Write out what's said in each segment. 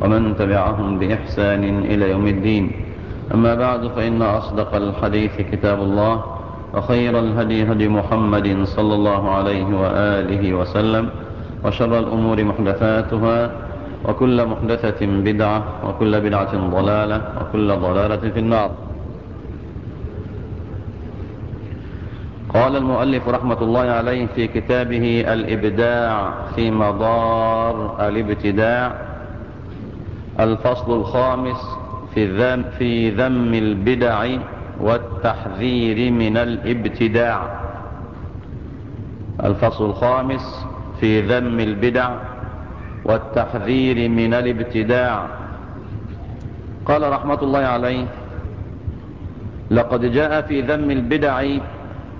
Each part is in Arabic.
ومن تبعهم بإحسان إلى يوم الدين. أما بعد فإن أصدق الحديث كتاب الله وخير الهدي هدي محمد صلى الله عليه وآله وسلم وشر الأمور محدثاتها وكل محدثة بدعة وكل بدعة ضلالة وكل ضلالة في النار. قال المؤلف رحمة الله عليه في كتابه الإبداع في مضار الإبتداع الفصل الخامس في ذم, في ذم البدع والتحذير من الابتداع. الفصل الخامس في ذم البدع والتحذير من الابتداع. قال رحمة الله عليه لقد جاء في ذم البدع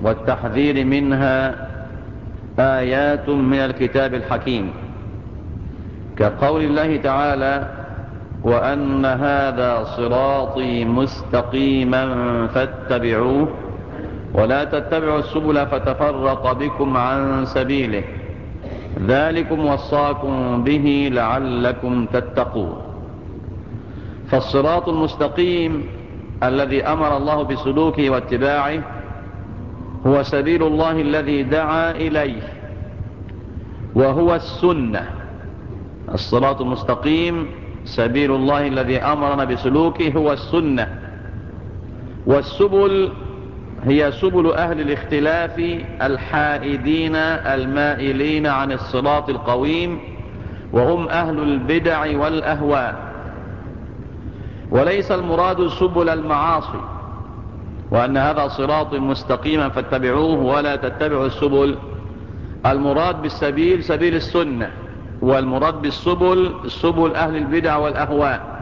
والتحذير منها آيات من الكتاب الحكيم. كقول الله تعالى وأن هذا صراطي مستقيما فاتبعوه ولا تتبعوا السبل فتفرق بكم عن سبيله. ذلكم وصاكم به لعلكم تتقون. فالصراط المستقيم الذي أمر الله بسلوكه واتباعه هو سبيل الله الذي دعا إليه وهو السنة. الصراط المستقيم سبيل الله الذي أمرنا بسلوكه هو السنة. والسبل هي سبل أهل الاختلاف الحائدين المائلين عن الصراط القويم وهم أهل البدع والأهواء. وليس المراد سبل المعاصي وأن هذا صراط مستقيما فاتبعوه ولا تتبعوا السبل. المراد بالسبيل سبيل السنة. والمراد بالسبل سبل أهل البدع والأهواء.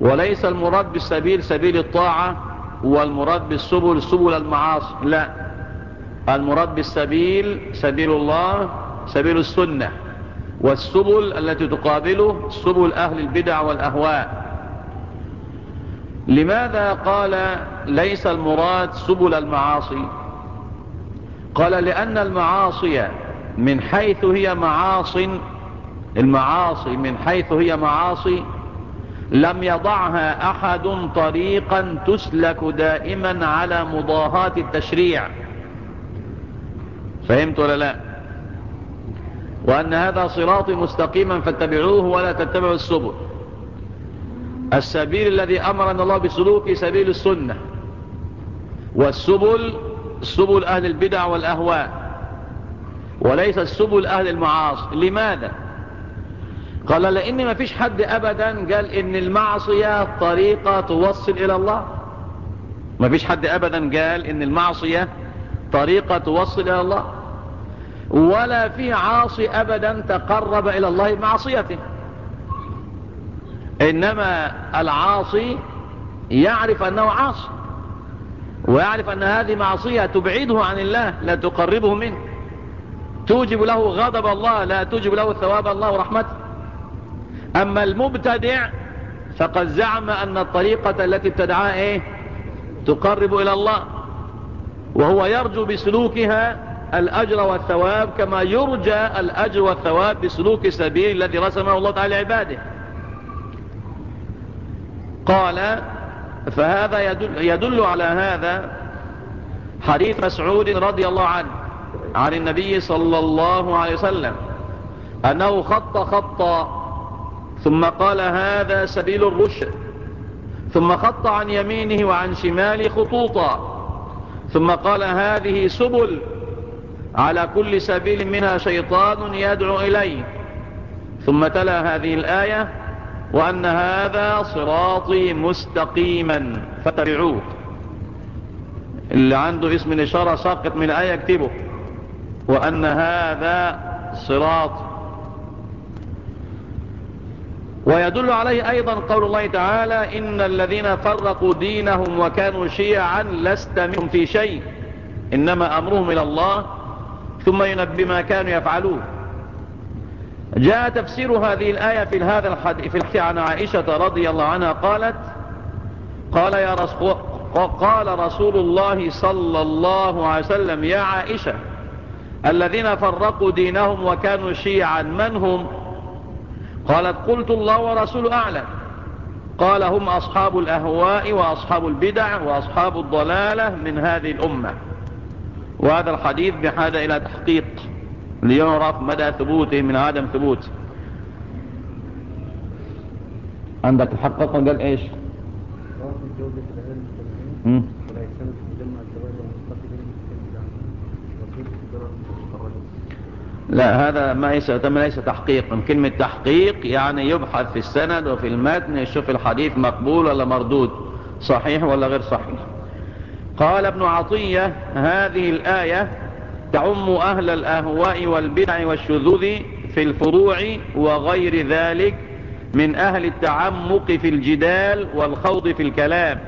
وليس المراد بالسبيل سبيل الطاعة والمراد بالسبل سبل المعاصي. لا. المراد بالسبيل سبيل الله سبيل السنة. والسبل التي تقابله سبل أهل البدع والأهواء. لماذا قال ليس المراد سبل المعاصي؟ قال لأن المعاصي من حيث هي معاصي المعاصي من حيث هي معاصي لم يضعها أحد طريقا تسلك دائما على مضاهاة التشريع. فهمت ولا لا؟ وأن هذا صراط مستقيما فاتبعوه ولا تتبعوا السبل. السبيل الذي أمرنا الله بسلوك سبيل السنة. والسبل سبل أهل البدع والأهواء. وليس السبل أهل المعاصي. لماذا؟ قال لأن ما فيش حد أبدا قال إن المعصية طريقة توصل إلى الله. ما فيش حد أبدا قال إن المعصية طريقة توصل إلى الله. ولا في عاصي أبدا تقرب إلى الله بمعصيته إنما العاصي يعرف أنه عاصي ويعرف أن هذه معصية تبعده عن الله لا تقربه منه. توجب له غضب الله لا توجب له ثواب الله ورحمته أما المبتدع فقد زعم أن الطريقة التي ابتدعها إيه؟ تقرب إلى الله. وهو يرجو بسلوكها الأجر والثواب كما يرجى الأجر والثواب بسلوك السبيل الذي رسمه الله تعالى عباده قال فهذا يدل, يدل على هذا حديث مسعود رضي الله عنه. عن النبي صلى الله عليه وسلم أنه خط خطا ثم قال هذا سبيل الرشد ثم خط عن يمينه وعن شماله خطوطا ثم قال هذه سبل على كل سبيل منها شيطان يدعو إليه ثم تلا هذه الآية وأن هذا صراطي مستقيما فتبعوه اللي عنده اسم الإشارة ساقط من الآية اكتبه. وأن هذا صراط. ويدل عليه أيضا قول الله تعالى إن الذين فرقوا دينهم وكانوا شيعا لست منهم في شيء إنما أمرهم إلى الله ثم ينبي ما كانوا يفعلون. جاء تفسير هذه الآية في هذا الحديث في الحديث عن عائشة رضي الله عنها قالت قال يا رسول قال رسول الله صلى الله عليه وسلم يا عائشة الذين فرقوا دينهم وكانوا شيعا من هم؟ قالت قلت الله ورسول أعلم. قال هم أصحاب الأهواء وأصحاب البدع وأصحاب الضلالة من هذه الأمة. وهذا الحديث بحاجة إلى تحقيق ليعرف مدى ثبوته من عدم ثبوته عندك تحقق قال إيش؟ لا هذا ما ليس ليس تحقيق. من كلمة تحقيق يعني يبحث في السند وفي المتن يشوف الحديث مقبول ولا مردود صحيح ولا غير صحيح. قال ابن عطية هذه الآية تعم أهل الأهواء والبدع والشذوذ في الفروع وغير ذلك من أهل التعمق في الجدال والخوض في الكلام.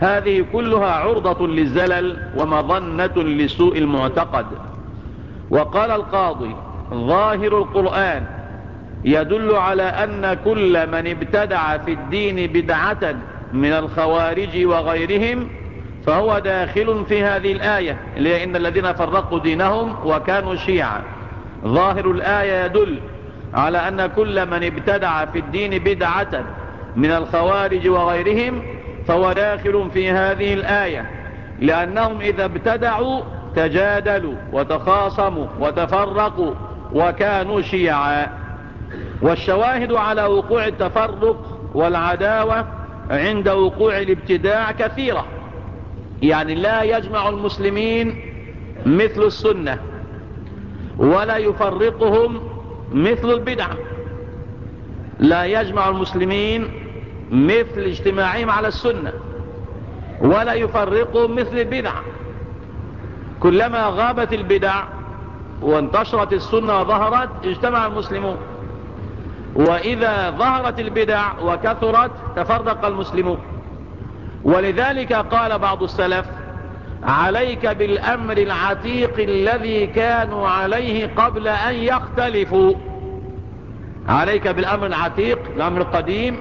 هذه كلها عرضة للزلل ومظنة لسوء المعتقد. وقال القاضي ظاهر القرآن يدل على أن كل من ابتدع في الدين بدعة من الخوارج وغيرهم فهو داخل في هذه الآية لأن الذين فرقوا دينهم وكانوا شيعا. ظاهر الآية يدل على أن كل من ابتدع في الدين بدعة من الخوارج وغيرهم فهو داخل في هذه الآية لأنهم إذا ابتدعوا تجادلوا وتخاصموا وتفرقوا وكانوا شيعا. والشواهد على وقوع التفرق والعداوة عند وقوع الابتداع كثيرة. يعني لا يجمع المسلمين مثل السنة ولا يفرقهم مثل البدعة لا يجمع المسلمين مثل اجتماعهم على السنة ولا يفرقهم مثل البدعة كلما غابت البدع وانتشرت السنة وظهرت اجتمع المسلمون. وإذا ظهرت البدع وكثرت تفرق المسلمون. ولذلك قال بعض السلف عليك بالأمر العتيق الذي كانوا عليه قبل أن يختلفوا. عليك بالأمر العتيق الأمر القديم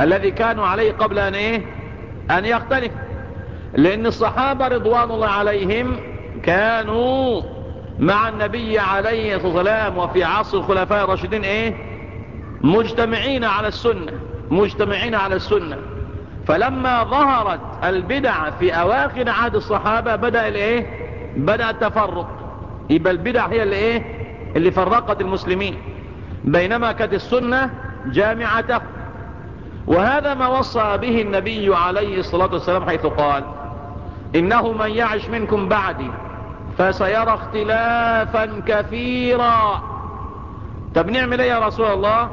الذي كانوا عليه قبل أن, إيه؟ أن يختلف لأن الصحابة رضوان الله عليهم كانوا مع النبي عليه الصلاة والسلام وفي عصر الخلفاء الراشدين إيه؟ مجتمعين على السنة مجتمعين على السنة. فلما ظهرت البدع في أواخر عهد الصحابة بدأ الإيه؟ بدأ التفرق. يبقى البدع هي اللي إيه؟ اللي فرقت المسلمين. بينما كانت السنة جامعته وهذا ما وصى به النبي عليه الصلاة والسلام حيث قال إنه من يعش منكم بعدي فسيرى اختلافا كثيرا. طب نعمل إيه يا رسول الله؟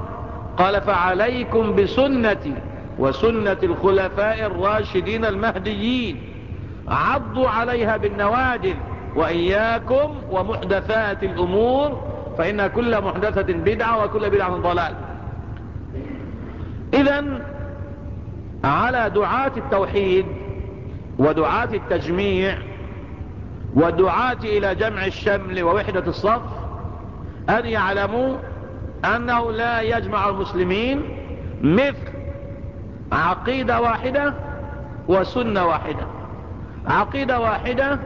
قال فعليكم بسنتي وسنة الخلفاء الراشدين المهديين. عضوا عليها بالنواجذ وإياكم ومحدثات الأمور فإن كل محدثة بدعة وكل بدعة ضلال. إذا على دعاة التوحيد ودعاة التجميع والدعاة إلى جمع الشمل ووحدة الصف أن يعلموا أنه لا يجمع المسلمين مثل عقيدة واحدة وسنة واحدة. عقيدة واحدة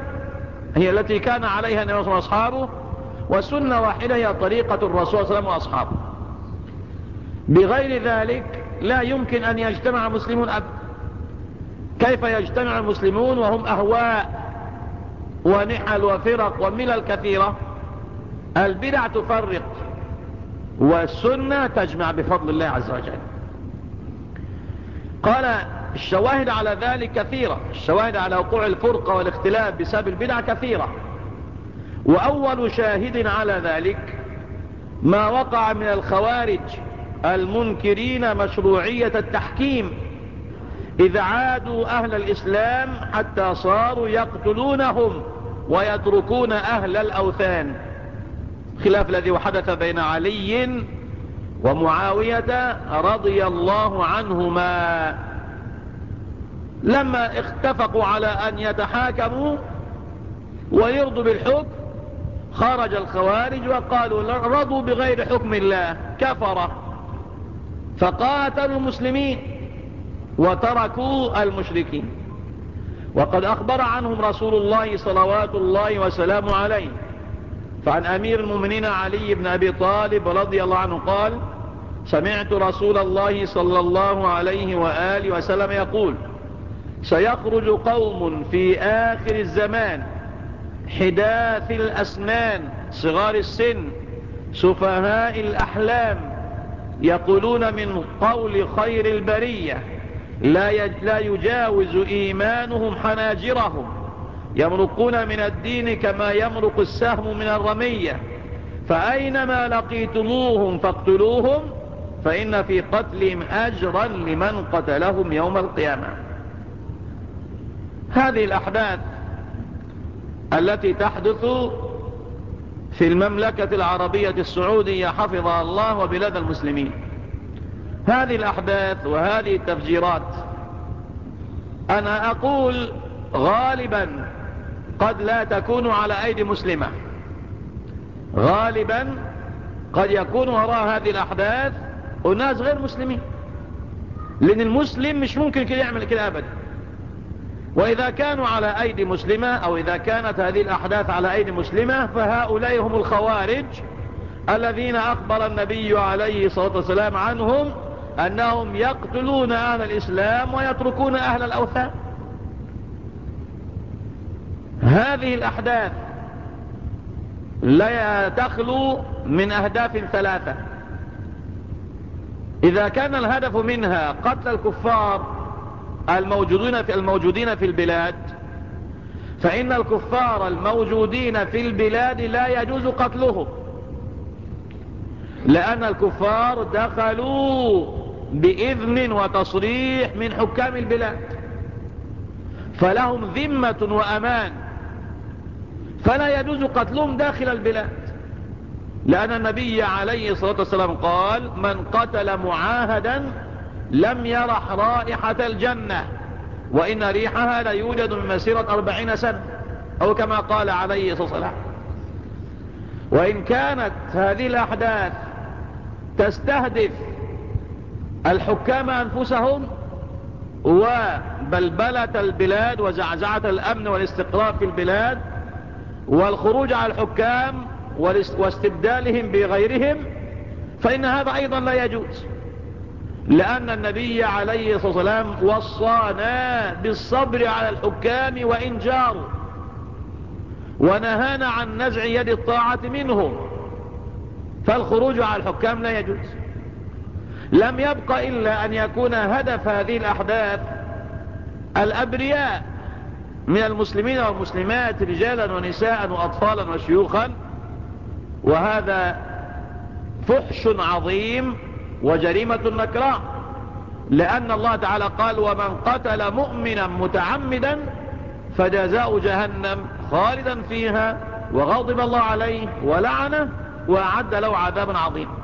هي التي كان عليها النبي صلى الله عليه وسلم وأصحابه وسنة واحدة هي طريقة الرسول صلى الله عليه وسلم وأصحابه. بغير ذلك لا يمكن أن يجتمع المسلمون أب كيف يجتمع المسلمون وهم أهواء ونحل وفرق وملل كثيرة؟ البدع تفرق والسنة تجمع بفضل الله عز وجل. قال الشواهد على ذلك كثيرة الشواهد على وقوع الفرقة والاختلاف بسبب البدع كثيرة. وأول شاهد على ذلك ما وقع من الخوارج المنكرين مشروعية التحكيم إذا عادوا أهل الإسلام حتى صاروا يقتلونهم ويتركون أهل الأوثان. خلاف الذي حدث بين علي ومعاوية رضي الله عنهما. لما اتفقوا على أن يتحاكموا ويرضوا بالحكم خرج الخوارج وقالوا رضوا بغير حكم الله كفر فقاتلوا المسلمين. وتركوا المشركين. وقد أخبر عنهم رسول الله صلوات الله وسلامه عليه. فعن أمير المؤمنين علي بن أبي طالب رضي الله عنه قال سمعت رسول الله صلى الله عليه وآله وسلم يقول سيخرج قوم في آخر الزمان حداث الأسنان صغار السن سفهاء الأحلام يقولون من قول خير البرية. لا لا يجاوز إيمانهم حناجرهم. يمرقون من الدين كما يمرق السهم من الرمية. فأينما لقيتموهم فاقتلوهم فإن في قتلهم أجرا لمن قتلهم يوم القيامة. هذه الأحداث التي تحدث في المملكة العربية السعودية حفظها الله وبلاد المسلمين. هذه الأحداث وهذه التفجيرات أنا أقول غالبا قد لا تكون على أيدي مسلمة. غالبا قد يكون وراء هذه الأحداث أناس غير مسلمين. لأن المسلم مش ممكن كده يعمل كده أبدا. وإذا كانوا على أيدي مسلمة أو إذا كانت هذه الأحداث على أيدي مسلمة فهؤلاء هم الخوارج الذين أخبر النبي عليه الصلاة والسلام عنهم أنهم يقتلون أهل الإسلام ويتركون أهل الأوثان. هذه الأحداث لا تخلو من أهداف ثلاثة. إذا كان الهدف منها قتل الكفار الموجودين في الموجودين في البلاد فإن الكفار الموجودين في البلاد لا يجوز قتلهم. لأن الكفار دخلوا بإذن وتصريح من حكام البلاد. فلهم ذمة وأمان. فلا يجوز قتلهم داخل البلاد. لأن النبي عليه الصلاة والسلام قال من قتل معاهدا لم يرح رائحة الجنة. وإن ريحها لا يوجد من مسيرة أربعين سنة. أو كما قال عليه الصلاة والسلام. وإن كانت هذه الأحداث تستهدف الحكام أنفسهم وبلبلة البلاد وزعزعة الأمن والاستقرار في البلاد والخروج على الحكام واستبدالهم بغيرهم فإن هذا أيضا لا يجوز لأن النبي عليه الصلاة والسلام وصانا بالصبر على الحكام وإن جاروا ونهانا عن نزع يد الطاعة منهم فالخروج على الحكام لا يجوز. لم يبق إلا أن يكون هدف هذه الأحداث الأبرياء من المسلمين والمسلمات رجالا ونساء وأطفالا وشيوخا وهذا فحش عظيم وجريمة نكراء لأن الله تعالى قال ومن قتل مؤمنا متعمدا فجزاء جهنم خالدا فيها وغضب الله عليه ولعنه وأعد له عذابا عظيما.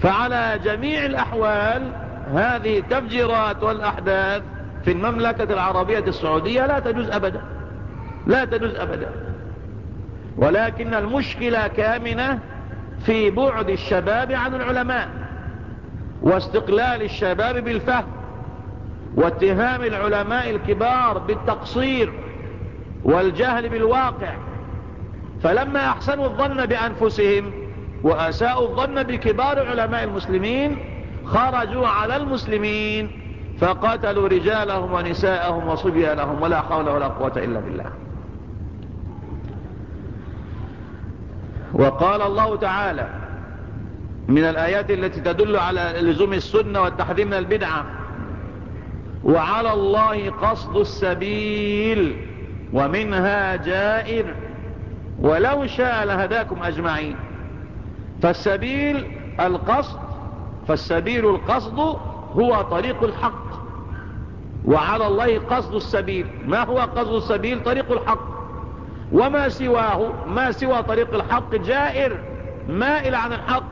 فعلى جميع الأحوال هذه التفجيرات والأحداث في المملكة العربية السعودية لا تجوز أبدا لا تجوز أبدا. ولكن المشكلة كامنة في بعد الشباب عن العلماء واستقلال الشباب بالفهم واتهام العلماء الكبار بالتقصير والجهل بالواقع. فلما أحسنوا الظن بأنفسهم وأساءوا الظن بكبار علماء المسلمين خرجوا على المسلمين فقتلوا رجالهم ونساءهم وصبيانهم ولا حول ولا قوة إلا بالله. وقال الله تعالى من الآيات التي تدل على لزوم السنة والتحذير من البدعة وعلى الله قصد السبيل ومنها جائر ولو شاء لهداكم أجمعين. فالسبيل القصد فالسبيل القصد هو طريق الحق. وعلى الله قصد السبيل. ما هو قصد السبيل؟ طريق الحق. وما سواه ما سوى طريق الحق جائر مائل عن الحق.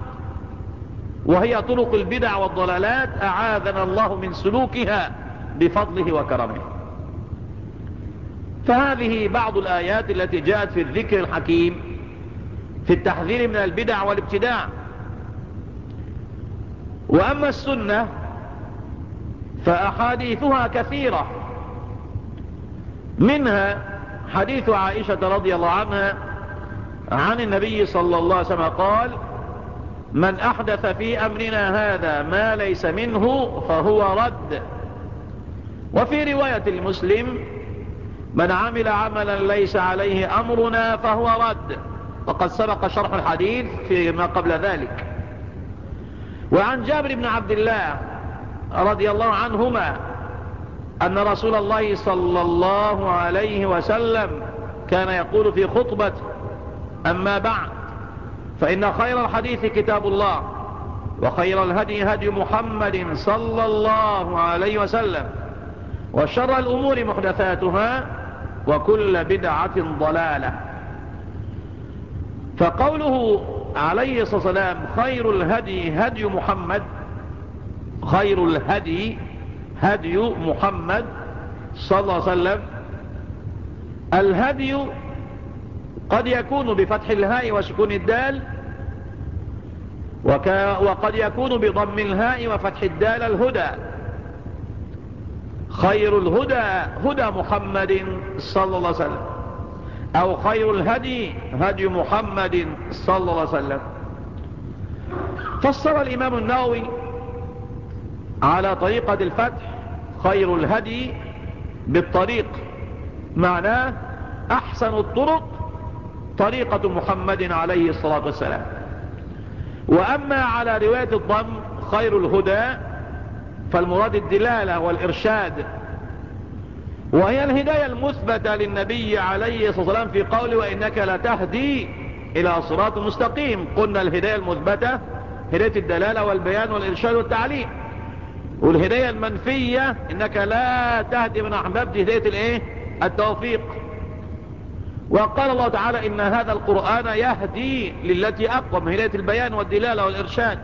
وهي طرق البدع والضلالات أعاذنا الله من سلوكها بفضله وكرمه. فهذه بعض الآيات التي جاءت في الذكر الحكيم. في التحذير من البدع والابتداع. وأما السنة فأحاديثها كثيرة. منها حديث عائشة رضي الله عنها عن النبي صلى الله عليه وسلم قال من أحدث في أمرنا هذا ما ليس منه فهو رد. وفي رواية المسلم من عمل عملا ليس عليه أمرنا فهو رد. وقد سبق شرح الحديث فيما قبل ذلك. وعن جابر بن عبد الله رضي الله عنهما أن رسول الله صلى الله عليه وسلم كان يقول في خطبة أما بعد فإن خير الحديث كتاب الله وخير الهدي هدي محمد صلى الله عليه وسلم وشر الأمور محدثاتها وكل بدعة ضلالة. فقوله عليه الصلاة والسلام خير الهدي هدي محمد خير الهدي هدي محمد صلى الله عليه وسلم. الهدي قد يكون بفتح الهاء وسكون الدال وقد يكون بضم الهاء وفتح الدال الهدى. خير الهدى هدى محمد صلى الله عليه وسلم. أو خير الهدي هدي محمد صلى الله عليه وسلم. فسر الإمام النووي على طريقة الفتح خير الهدي بالطريق معناه أحسن الطرق طريقة محمد عليه الصلاة والسلام. وأما على رواية الضم خير الهدى فالمراد الدلالة والإرشاد وهي الهداية المثبتة للنبي عليه الصلاة والسلام في قوله وإنك لتهدي إلى صراط مستقيم. قلنا الهداية المثبتة هداية الدلالة والبيان والإرشاد والتعليم والهداية المنفية إنك لا تهدي من أحبابت هداية الإيه؟ التوفيق. وقال الله تعالى إن هذا القرآن يهدي للتي أقوم هداية البيان والدلالة والإرشاد.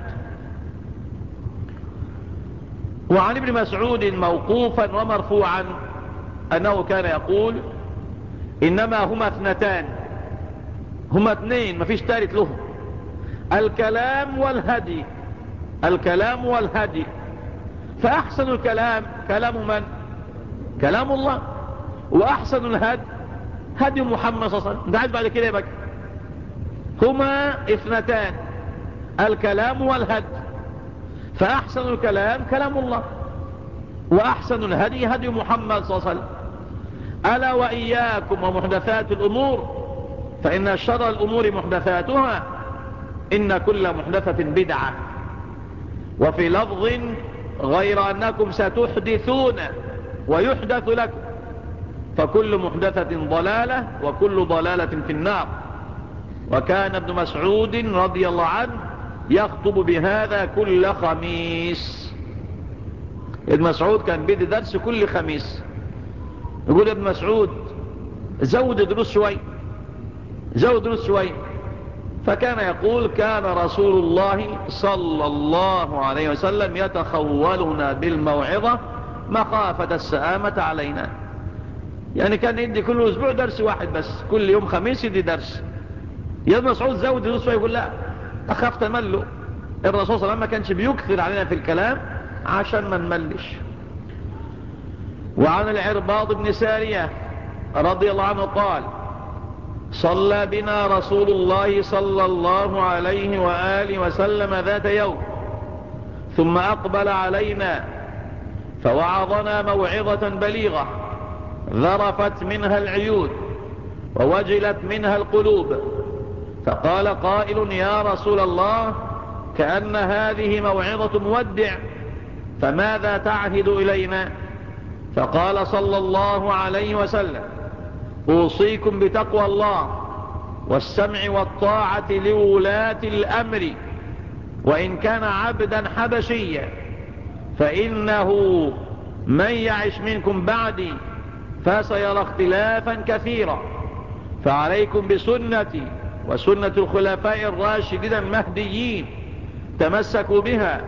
وعن ابن مسعود موقوفا ومرفوعا أنه كان يقول إنما هما اثنتان. هما اثنين مفيش ثالث لهم. الكلام والهدي. الكلام والهدي. فأحسن الكلام كلام من؟ كلام الله. وأحسن الهدي هدي محمد صلى الله عليه وسلم. بعد كده يبقى هما اثنتان. الكلام والهدي. فأحسن الكلام كلام الله. وأحسن الهدي هدي محمد صلى الله عليه وسلم. ألا وإياكم ومحدثات الأمور فإن شر الأمور محدثاتها إن كل محدثة بدعة. وفي لفظ غير أنكم ستحدثون ويحدث لكم فكل محدثة ضلالة وكل ضلالة في النار. وكان ابن مسعود رضي الله عنه يخطب بهذا كل خميس. ابن مسعود كان بيدي درس كل خميس. يقول ابن مسعود زود دروس شوي زود دروس شوي. فكان يقول كان رسول الله صلى الله عليه وسلم يتخولنا بالموعظة مخافة السآمة علينا. يعني كان يدي كل أسبوع درس واحد بس كل يوم خميس يدي درس. يا ابن مسعود زود دروس شوي يقول لا أخاف تمله الرسول صلى الله عليه وسلم ما كانش بيكثر علينا في الكلام عشان ما نملش. وعن العرباض بن سارية رضي الله عنه قال صلى بنا رسول الله صلى الله عليه وآله وسلم ذات يوم ثم أقبل علينا فوعظنا موعظة بليغة ذرفت منها العيون ووجلت منها القلوب فقال قائل يا رسول الله كأن هذه موعظة مودع فماذا تعهد إلينا؟ فقال صلى الله عليه وسلم أوصيكم بتقوى الله والسمع والطاعة لولاة الأمر وإن كان عبدا حبشيا فإنه من يعش منكم بعدي فسيرى اختلافا كثيرا. فعليكم بسنتي وسنة الخلفاء الراشدين المهديين تمسكوا بها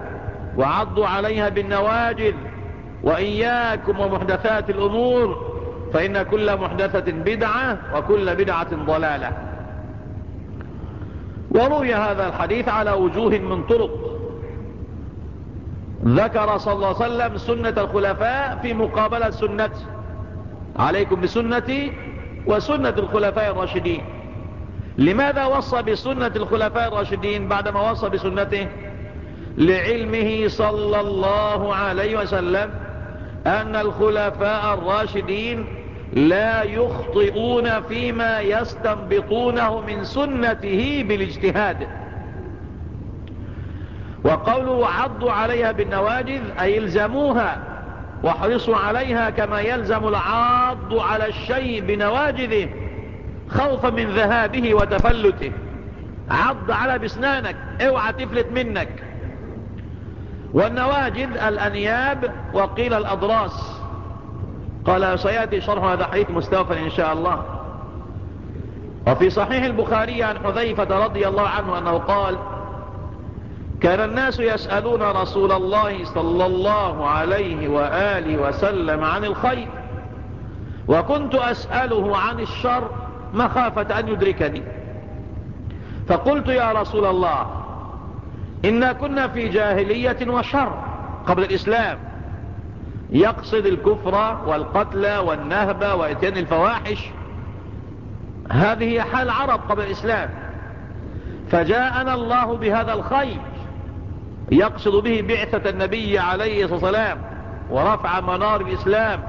وعضوا عليها بالنواجذ وإياكم ومحدثات الأمور فإن كل محدثة بدعة وكل بدعة ضلالة. وروي هذا الحديث على وجوه من طرق. ذكر صلى الله عليه وسلم سنة الخلفاء في مقابلة سنته عليكم بسنتي وسنة الخلفاء الراشدين. لماذا وصى بسنة الخلفاء الراشدين بعدما وصى بسنته؟ لعلمه صلى الله عليه وسلم أن الخلفاء الراشدين لا يخطئون فيما يستنبطونه من سنته بالاجتهاد. وقوله عضوا عليها بالنواجذ أي الزموها واحرصوا عليها كما يلزم العاض على الشيء بنواجذه خوفا من ذهابه وتفلته. عض على بسنانك اوعى تفلت منك. والنواجذ الأنياب وقيل الأضراس. قال سيأتي شرح هذا حديث مستوفى إن شاء الله. وفي صحيح البخاري عن حذيفة رضي الله عنه أنه قال كان الناس يسألون رسول الله صلى الله عليه وآله وسلم عن الخير وكنت أسأله عن الشر مخافة أن يدركني. فقلت يا رسول الله إنا كنا في جاهلية وشر قبل الإسلام. يقصد الكفر والقتل والنهب وإتيان الفواحش. هذه حال العرب قبل الإسلام. فجاءنا الله بهذا الخير. يقصد به بعثة النبي عليه الصلاة والسلام ورفع منار الإسلام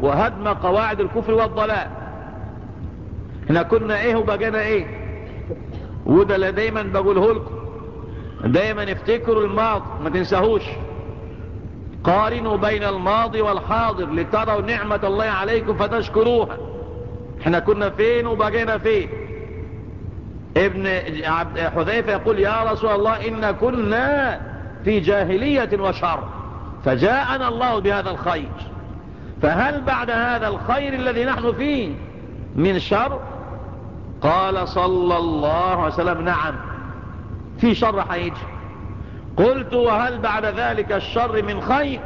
وهدم قواعد الكفر والضلال. إحنا كنا إيه وبقينا إيه؟ وده اللي دايما بقوله لكم. دايما افتكروا الماضي ما تنساهوش. قارنوا بين الماضي والحاضر لتروا نعمة الله عليكم فتشكروها. إحنا كنا فين وبقينا فين؟ ابن حذيفة يقول يا رسول الله إن كنا في جاهلية وشر فجاءنا الله بهذا الخير. فهل بعد هذا الخير الذي نحن فيه من شر؟ قال صلى الله عليه وسلم نعم. في شر حيجي قلت وهل بعد ذلك الشر من خير؟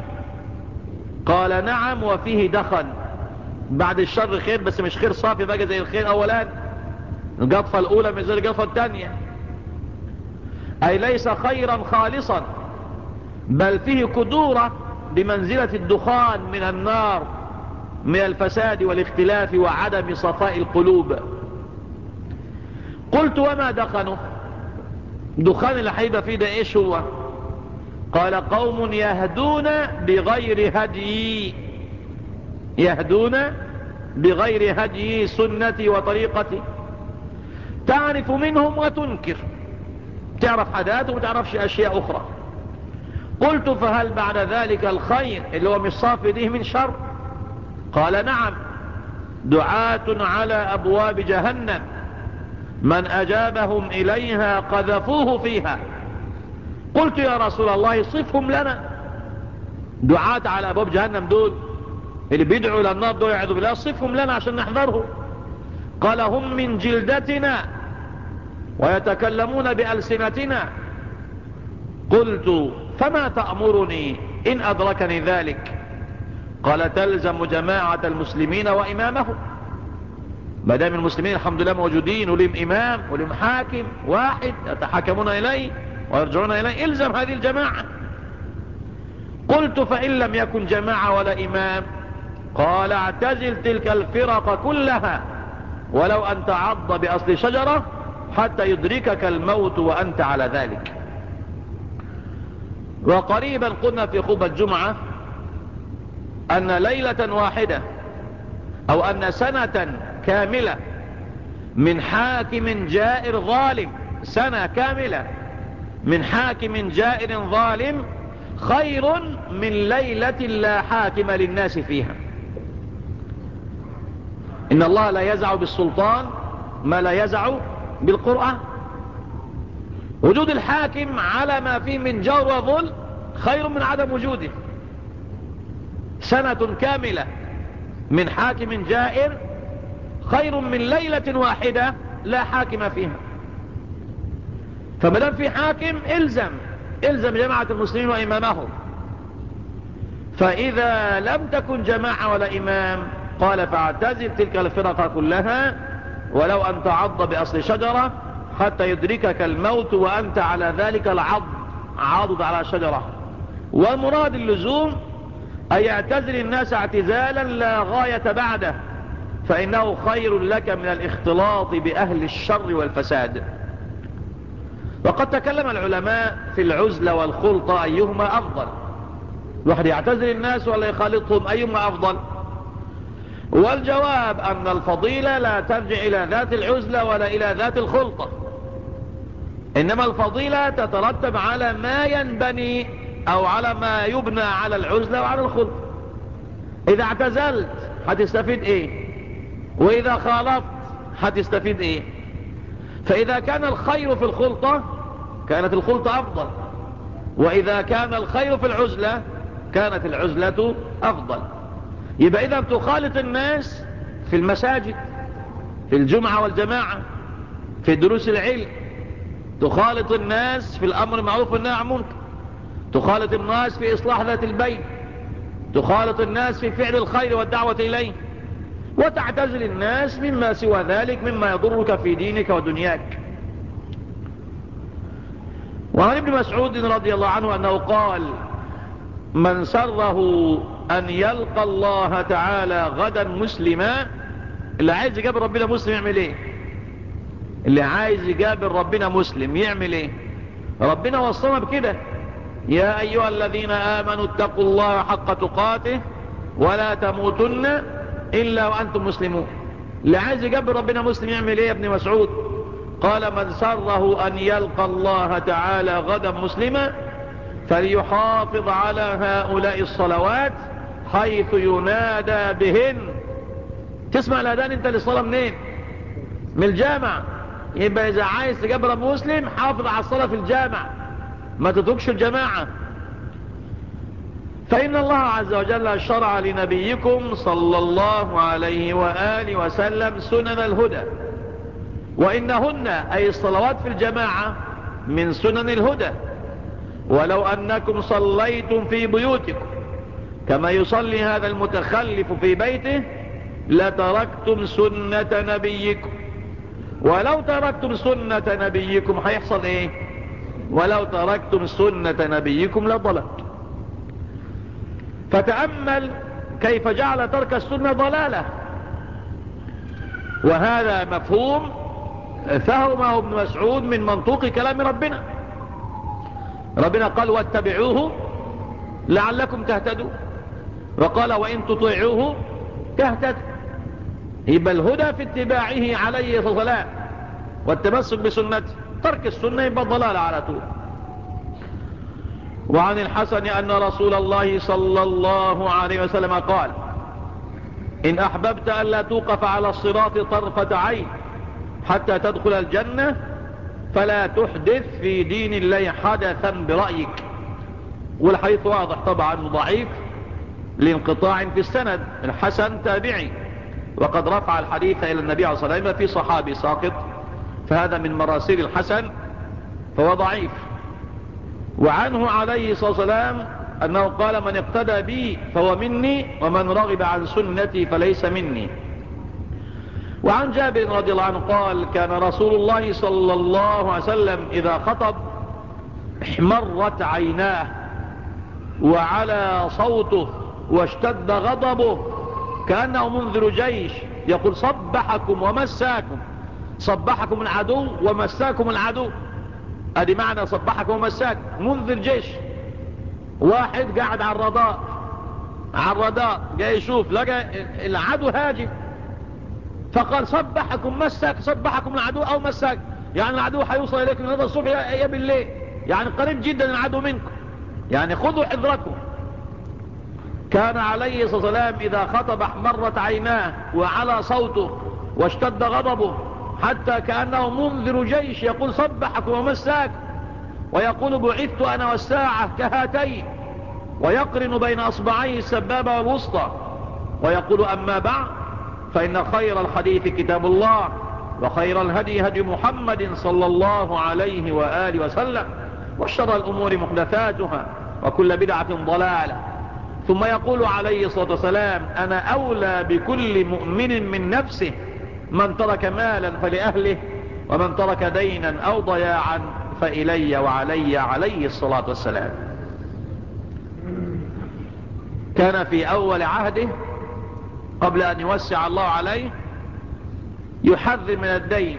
قال نعم وفيه دخن بعد الشر خير بس مش خير صافي بقى زي الخير اولا. القطفة الأولى مش زي القطفة الثانية. أي ليس خيرا خالصا بل فيه كدورة بمنزلة الدخان من النار من الفساد والاختلاف وعدم صفاء القلوب. قلت وما دخنه؟ دخان الحيبة فيه ده إيش هو؟ قال قوم يهدون بغير هدي. يهدون بغير هدي سنتي وطريقتي. تعرف منهم وتنكر. تعرف حداث وتعرفش أشياء أخرى. قلت فهل بعد ذلك الخير اللي هو مش صافي ديه من شر؟ قال نعم. دعاة على أبواب جهنم. من أجابهم إليها قذفوه فيها. قلت يا رسول الله صفهم لنا. دعاة على أبواب جهنم دول اللي بيدعوا إلى النار دول يعذوا بالله صفهم لنا عشان نحذره قال هم من جلدتنا ويتكلمون بألسنتنا. قلت فما تأمرني إن أدركني ذلك؟ قال تلزم جماعة المسلمين وإمامهم. ما دام المسلمين الحمد لله موجودين ولهم إمام ولهم حاكم واحد يتحكمون إليه ويرجعون إليه إلزم هذه الجماعة. قلت فإن لم يكن جماعة ولا إمام قال اعتزل تلك الفرق كلها ولو أن تعض بأصل شجرة حتى يدركك الموت وأنت على ذلك. وقريبا قلنا في خطبة الجمعة أن ليلة واحدة أو أن سنة كاملة. من حاكم جائر ظالم. سنة كاملة. من حاكم جائر ظالم خير من ليلة لا حاكم للناس فيها. إن الله لا يزع بالسلطان ما لا يزع بالقرآن. وجود الحاكم على ما فيه من جور وظل خير من عدم وجوده. سنة كاملة. من حاكم جائر خير من ليلة واحدة لا حاكم فيها. فمدام في حاكم إلزم إلزم جماعة المسلمين وإمامهم فإذا لم تكن جماعة ولا إمام قال فاعتزل تلك الفرق كلها ولو أن تعض بأصل شجرة حتى يدركك الموت وأنت على ذلك العض عاضد على شجرة. والمراد اللزوم أن يعتزل الناس اعتزالا لا غاية بعده. فإنه خير لك من الاختلاط بأهل الشر والفساد. وقد تكلم العلماء في العزلة والخلطة أيهما أفضل. الواحد يعتزل الناس ولا يخالطهم أيهما أفضل. والجواب أن الفضيلة لا ترجع إلى ذات العزلة ولا إلى ذات الخلطة. إنما الفضيلة تترتب على ما ينبني أو على ما يبنى على العزلة وعلى الخلطة. إذا اعتزلت هتستفيد إيه؟ وإذا خالطت هتستفيد إيه؟ فإذا كان الخير في الخلطة كانت الخلطة أفضل. وإذا كان الخير في العزلة كانت العزلة أفضل. يبقى إذا تخالط الناس في المساجد في الجمعة والجماعة في دروس العلم تخالط الناس في الأمر معروف والنهي عن منكر تخالط الناس في إصلاح ذات البين تخالط الناس في فعل الخير والدعوة إليه. وتعتزل الناس مما سوى ذلك مما يضرك في دينك ودنياك. وعن ابن مسعود رضي الله عنه أنه قال من سره أن يلقى الله تعالى غدا مسلما اللي عايز يقابل ربنا مسلم يعمل إيه؟ اللي عايز يقابل ربنا مسلم يعمل إيه؟ ربنا وصلنا بكده. يا أيها الذين آمنوا اتقوا الله حق تقاته ولا تموتن إلا وأنتم مسلمون. اللي عايز يقابل ربنا مسلم يعمل إيه يا ابن مسعود؟ قال من سره أن يلقى الله تعالى غدا مسلما فليحافظ على هؤلاء الصلوات حيث ينادى بهن. تسمع الأذان أنت للصلاة منين؟ من الجامع. يبقى إذا عايز تقابل مسلم حافظ على الصلاة في الجامع. ما تتركش الجماعة. فإن الله عز وجل شرع لنبيكم صلى الله عليه وآله وسلم سنن الهدى. وإنهن أي الصلوات في الجماعة من سنن الهدى. ولو أنكم صليتم في بيوتكم كما يصلي هذا المتخلف في بيته لتركتم سنة نبيكم. ولو تركتم سنة نبيكم هيحصل إيه؟ ولو تركتم سنة نبيكم لضلت فتأمل كيف جعل ترك السنة ضلالة. وهذا مفهوم فهمه ابن مسعود من منطوق كلام ربنا. ربنا قال واتبعوه لعلكم تهتدوا وقال وإن تطيعوه تهتد يبقى الهدى في اتباعه عليه الصلاة والتمسك بسنته. ترك السنة يبقى ضلال على طول. وعن الحسن أن رسول الله صلى الله عليه وسلم قال إن أحببت أن لا توقف على الصراط طرفة عين حتى تدخل الجنة فلا تحدث في دين الله حدثا برأيك. والحديث واضح طبعا ضعيف لانقطاع في السند. الحسن تابعي وقد رفع الحديث إلى النبي عليه الصلاة والسلام في صحابي ساقط فهذا من مراسيل الحسن فهو ضعيف. وعنه عليه الصلاة والسلام أنه قال من اقتدى بي فهو مني ومن رغب عن سنتي فليس مني. وعن جابر رضي الله عنه قال كان رسول الله صلى الله عليه وسلم إذا خطب احمرت عيناه وعلى صوته واشتد غضبه كأنه منذر جيش يقول صبحكم ومساكم. صبحكم العدو ومساكم العدو. أدي معنى صبحكم ومساك منذر جيش. واحد قاعد على الرضاء على الرضاء جاي يشوف لقى العدو هاجم. فقال صبحكم مساك صبحكم العدو أو مساك. يعني العدو هيوصل اليكم هذا الصبح يا بالليل. يعني قريب جدا العدو منكم. يعني خذوا حذركم. كان عليه الصلاة والسلام إذا خطب احمرت عيناه وعلى صوته واشتد غضبه حتى كأنه منذر جيش يقول صبحكم ومساك ويقول بعثت أنا والساعة كهاتين ويقرن بين أصبعيه السبابة والوسطى ويقول أما بعد فإن خير الحديث كتاب الله وخير الهدي هدي محمد صلى الله عليه وآله وسلم وشر الأمور محدثاتها وكل بدعة ضلالة. ثم يقول عليه الصلاة والسلام أنا أولى بكل مؤمن من نفسه من ترك مالا فلأهله ومن ترك دينا أو ضياعا فإلي وعلي عليه الصلاة والسلام. كان في أول عهده قبل أن يوسع الله عليه يحذر من الدين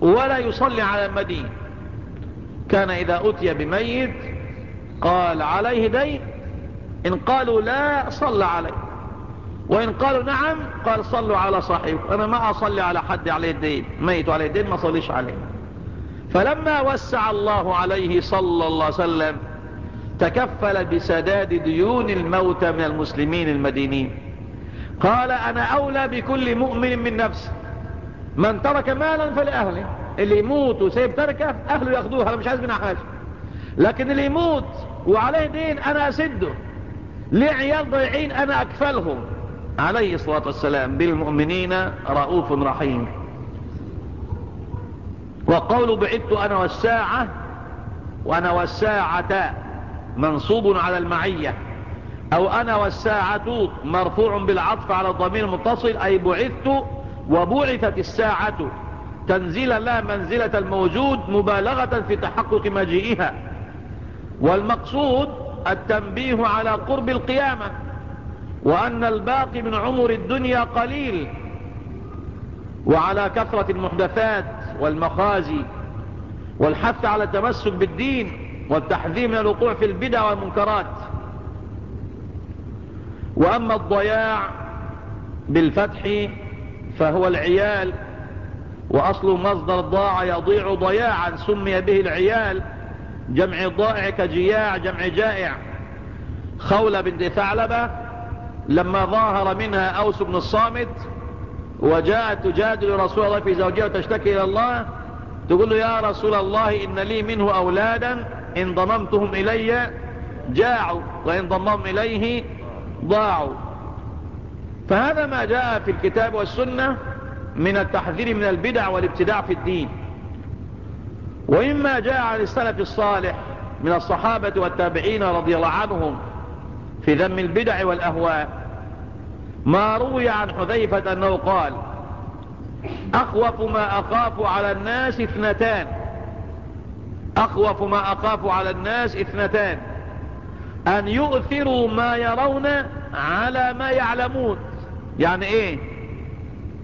ولا يصلي على المدين. كان إذا أتي بميت قال عليه دين إن قالوا لا صلى عليه. وإن قالوا نعم قال صلوا على صاحبكم. أنا ما أصلي على حد عليه الدين ميت عليه الدين ما صليش عليه. فلما وسع الله عليه صلى الله عليه وسلم تكفل بسداد ديون الموتى من المسلمين المدينين. قال أنا أولى بكل مؤمن من نفسه من ترك مالا فلأهله. اللي يموت وسيب تركه أهله ياخدوها أنا مش عايز منها حاجة. لكن اللي يموت وعليه دين أنا أسده. ليه عيال ضيعين أنا أكفلهم. عليه الصلاة والسلام بالمؤمنين رؤوف رحيم. وقول بعدت أنا والساعة وأنا والساعة منصوب على المعية أو أنا والساعة مرفوع بالعطف على الضمير المتصل أي بعثت وبعثت الساعة. تنزيلا لها منزلة الموجود مبالغة في تحقق مجيئها. والمقصود التنبيه على قرب القيامة. وأن الباقي من عمر الدنيا قليل. وعلى كثرة المحدثات والمخازي والحث على التمسك بالدين والتحذير من الوقوع في البدع والمنكرات. وأما الضياع بالفتح فهو العيال وأصل مصدر ضاع يضيع ضياعا سمي به العيال جمع ضائع كجياع جمع جائع. خولة بنت ثعلبة لما ظاهر منها أوس بن الصامت وجاءت تجادل رسول الله في زوجها وتشتكي إلى الله تقول له يا رسول الله إن لي منه أولادا إن ضممتهم إلي جاعوا وإن ضمهم إليه ضاعوا. فهذا ما جاء في الكتاب والسنة من التحذير من البدع والابتداع في الدين. وإما جاء عن السلف الصالح من الصحابة والتابعين رضي الله عنهم في ذم البدع والأهواء. ما روي عن حذيفة أنه قال أخوف ما أخاف على الناس اثنتان. أخوف ما أخاف على الناس اثنتان. أن يؤثروا ما يرون على ما يعلمون. يعني إيه؟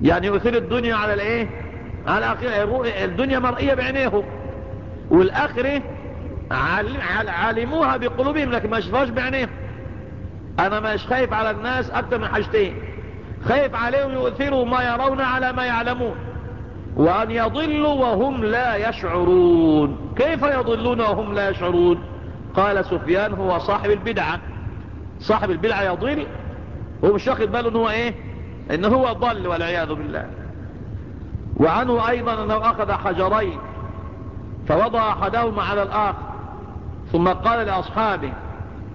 يعني يؤثر الدنيا على الإيه؟ على الدنيا مرئية بعينيهم. والآخرة علموها بقلوبهم لكن ما شفاش بعينيهم. أنا مش خايف على الناس أكتر من حاجتين. خايف عليهم يؤثروا ما يرون على ما يعلمون. وأن يضلوا وهم لا يشعرون. كيف يضلون وهم لا يشعرون؟ قال سفيان هو صاحب البدعة. صاحب البدعة يضل. هو مش واخد باله إن هو إيه؟ إن هو ضل والعياذ بالله. وعنه أيضا أنه أخذ حجرين. فوضع أحدهما على الآخر. ثم قال لأصحابه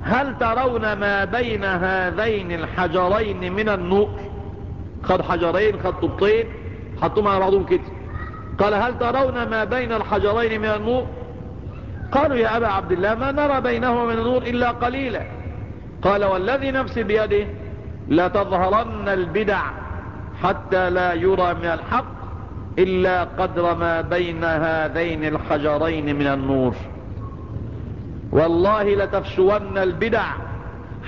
هل ترون ما بين هذين الحجرين من النور خد حجرين خد طبطين حطوهم على بعضهم كده. قال هل ترون ما بين الحجرين من النور قالوا يا أبا عبد الله ما نرى بينهما من النور إلا قليلا. قال والذي نفسي بيده لا تظهرن البدع حتى لا يرى من الحق إلا قدر ما بين هذين الحجرين من النور. والله لتفشون البدع.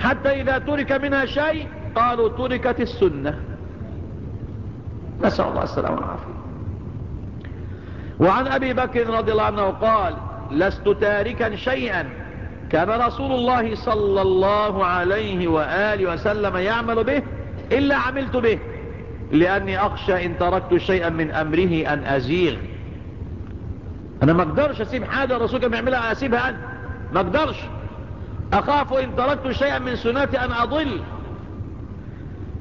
حتى إذا ترك منها شيء قالوا تركت السنة. نسأل الله السلام والعافية. وعن أبي بكر رضي الله عنه قال لست تاركا شيئا. كان رسول الله صلى الله عليه وآله وسلم يعمل به إلا عملت به لأني أخشى إن تركت شيئا من أمره أن أزيغ. أنا ما أقدرش أسيب حاجة الرسول كان يعملها أسيبها أنا ما أقدرش. أخاف إن تركت شيئا من سنتي أن أضل.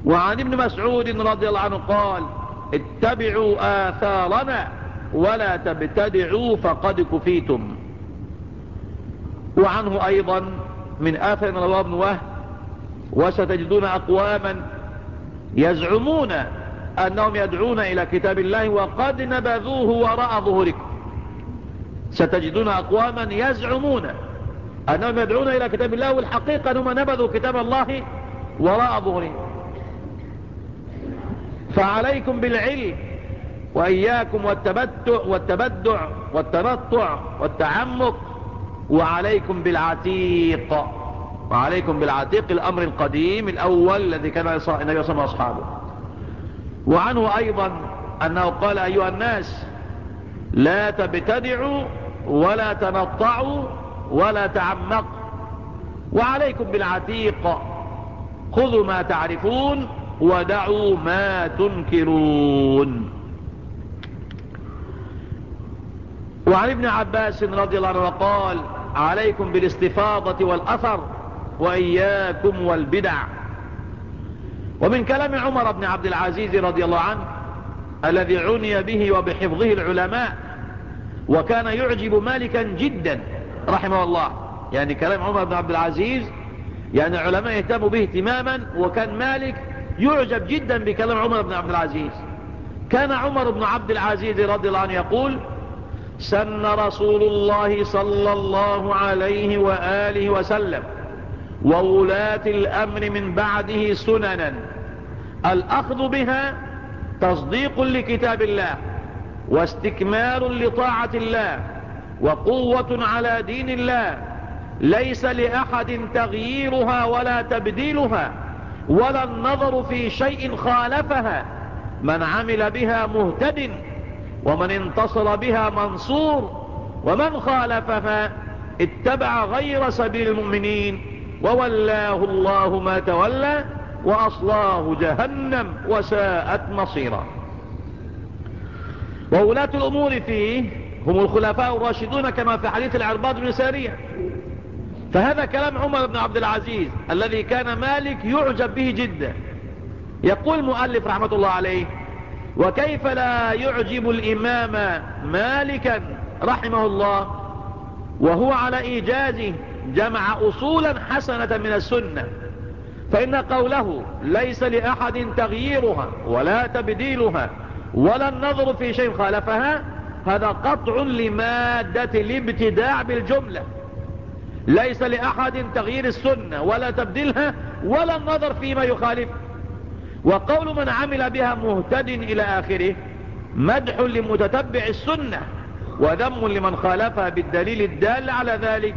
وعن ابن مسعود رضي الله عنه قال اتبعوا آثارنا ولا تبتدعوا فقد كفيتم. وعنه أيضا من آثر رواه ابن وهب وستجدون أقواما يزعمون أنهم يدعون إلى كتاب الله وقد نبذوه وراء ظهوركم. ستجدون أقواما يزعمون أنهم يدعون إلى كتاب الله والحقيقة أنهم نبذوا كتاب الله وراء ظهرهم فعليكم بالعلم وإياكم والتبدع والتبدع والتنطع والتعمق وعليكم بالعتيق. وعليكم بالعتيق الأمر القديم الأول الذي كان النبي صلى الله عليه وسلم أصحابه. وعنه أيضا أنه قال أيها الناس لا تبتدعوا ولا تنطعوا ولا تعمقوا وعليكم بالعتيق. خذوا ما تعرفون ودعوا ما تنكرون. وعن ابن عباس رضي الله عنه قال عليكم بالاستفاضة والأثر وإياكم والبدع. ومن كلام عمر بن عبد العزيز رضي الله عنه الذي عني به وبحفظه العلماء وكان يعجب مالكا جدا رحمه الله. يعني كلام عمر بن عبد العزيز يعني العلماء يهتموا به اهتماما وكان مالك يعجب جدا بكلام عمر بن عبد العزيز. كان عمر بن عبد العزيز رضي الله عنه يقول سن رسول الله صلى الله عليه وآله وسلم وولاة الأمر من بعده سننا. الأخذ بها تصديق لكتاب الله واستكمال لطاعة الله. وقوة على دين الله. ليس لأحد تغييرها ولا تبديلها ولا النظر في شيء خالفها. من عمل بها مهتد ومن انتصر بها منصور ومن خالفها اتبع غير سبيل المؤمنين. وولاه الله ما تولى وأصلاه جهنم وساءت مصيرا. وولاة الأمور فيه هم الخلفاء الراشدون كما في حديث العرباض بن سارية. فهذا كلام عمر بن عبد العزيز الذي كان مالك يعجب به جدا. يقول المؤلف رحمة الله عليه وكيف لا يعجب الإمام مالكا رحمه الله؟ وهو على إيجازه جمع أصولا حسنة من السنة. فإن قوله ليس لأحد تغييرها ولا تبديلها ولا النظر في شيء خالفها هذا قطع لمادة الابتداع بالجملة. ليس لأحد تغيير السنة ولا تبديلها ولا النظر فيما يخالف. وقول من عمل بها مهتد إلى آخره مدح لمتتبع السنة وذم لمن خالفها بالدليل الدال على ذلك.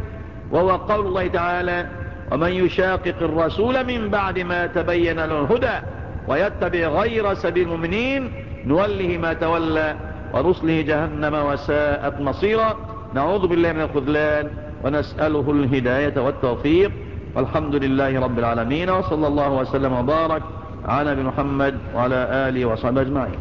وهو قول الله تعالى ومن يشاقق الرسول من بعد ما تبين له الهدى ويتبع غير سبيل المؤمنين نوله ما تولى ورسله جهنم وساءت مصيرا. نعوذ بالله من الخذلان ونسأله الهداية والتوفيق. والحمد لله رب العالمين وصلى الله وسلم وبارك على محمد وعلى آله وصحبه أجمعين.